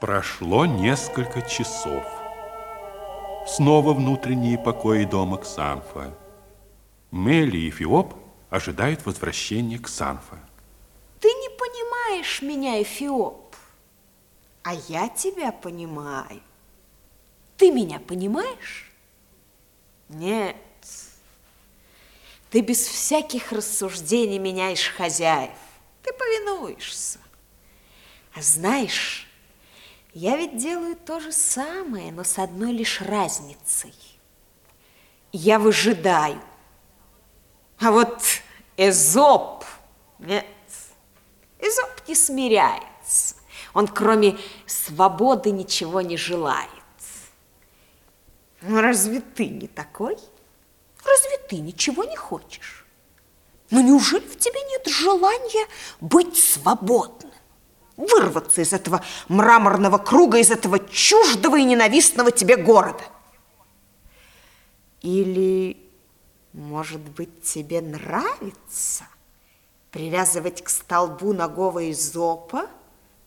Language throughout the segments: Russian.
Прошло несколько часов. Снова внутренние покои дома Ксанфа. Мели и Фиоп ожидают возвращения Ксанфа. Ты не понимаешь меня, Эфиоп, а я тебя понимаю. Ты меня понимаешь? Нет. Ты без всяких рассуждений меняешь хозяев. Ты повинуешься. А знаешь, я ведь делаю то же самое, но с одной лишь разницей. Я выжидаю. А вот Эзоп, нет, Эзоп не смиряется. Он кроме свободы ничего не желает. Ну, разве ты не такой? Разве ты ничего не хочешь? Ну, неужели в тебе нет желания быть свободным? Вырваться из этого мраморного круга, из этого чуждого и ненавистного тебе города? Или, может быть, тебе нравится привязывать к столбу ногого изопа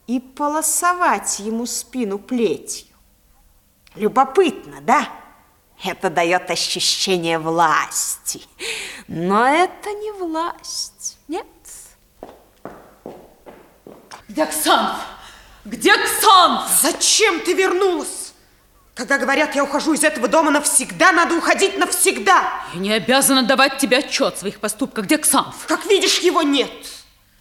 и полосовать ему спину плетью? Любопытно, да? Это дает ощущение власти. Но это не власть, нет. Где Ксанф? Где Ксанф? Зачем ты вернулась? Когда говорят, я ухожу из этого дома навсегда, надо уходить навсегда. Я не обязана давать тебе отчет в своих поступках. Где Ксанф? Как видишь, его нет.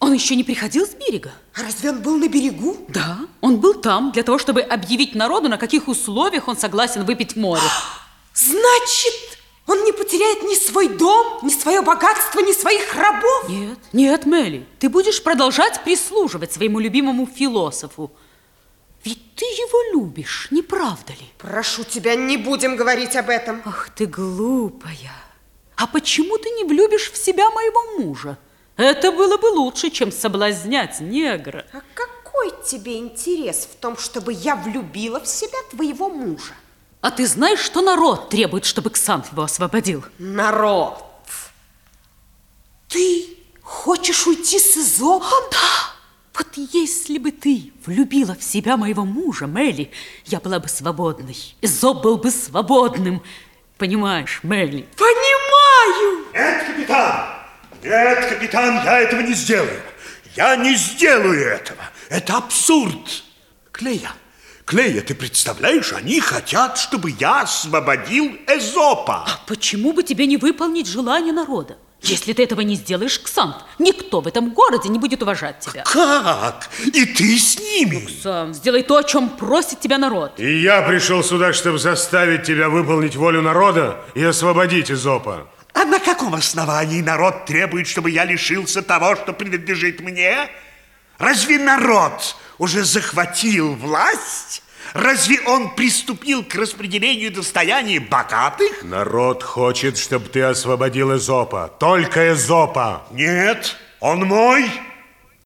Он еще не приходил с берега? А разве он был на берегу? Да, он был там для того, чтобы объявить народу, на каких условиях он согласен выпить море. Значит, он не потеряет ни свой дом, ни свое богатство, ни своих рабов? Нет, нет, Мелли, ты будешь продолжать прислуживать своему любимому философу. Ведь ты его любишь, не правда ли? Прошу тебя, не будем говорить об этом. Ах ты глупая. А почему ты не влюбишь в себя моего мужа? Это было бы лучше, чем соблазнять негра. А какой тебе интерес в том, чтобы я влюбила в себя твоего мужа? А ты знаешь, что народ требует, чтобы Ксанф его освободил? Народ. Ты хочешь уйти с Изопом? Да. Вот если бы ты влюбила в себя моего мужа, Мелли, я была бы свободной. Изоп был бы свободным. Понимаешь, Мелли? Понимаю! Нет, капитан! Нет, капитан, я этого не сделаю. Я не сделаю этого. Это абсурд. Клея, Клея, ты представляешь, они хотят, чтобы я освободил Эзопа. А почему бы тебе не выполнить желание народа? Если ты этого не сделаешь, Ксант, никто в этом городе не будет уважать тебя. Как? И ты с ними? Ксант, сделай то, о чем просит тебя народ. И я пришел сюда, чтобы заставить тебя выполнить волю народа и освободить Изопа. А на каком основании народ требует, чтобы я лишился того, что принадлежит мне? Разве народ уже захватил власть? Разве он приступил к распределению достояния богатых? Народ хочет, чтобы ты освободил Эзопа. Только Эзопа. Нет, он мой.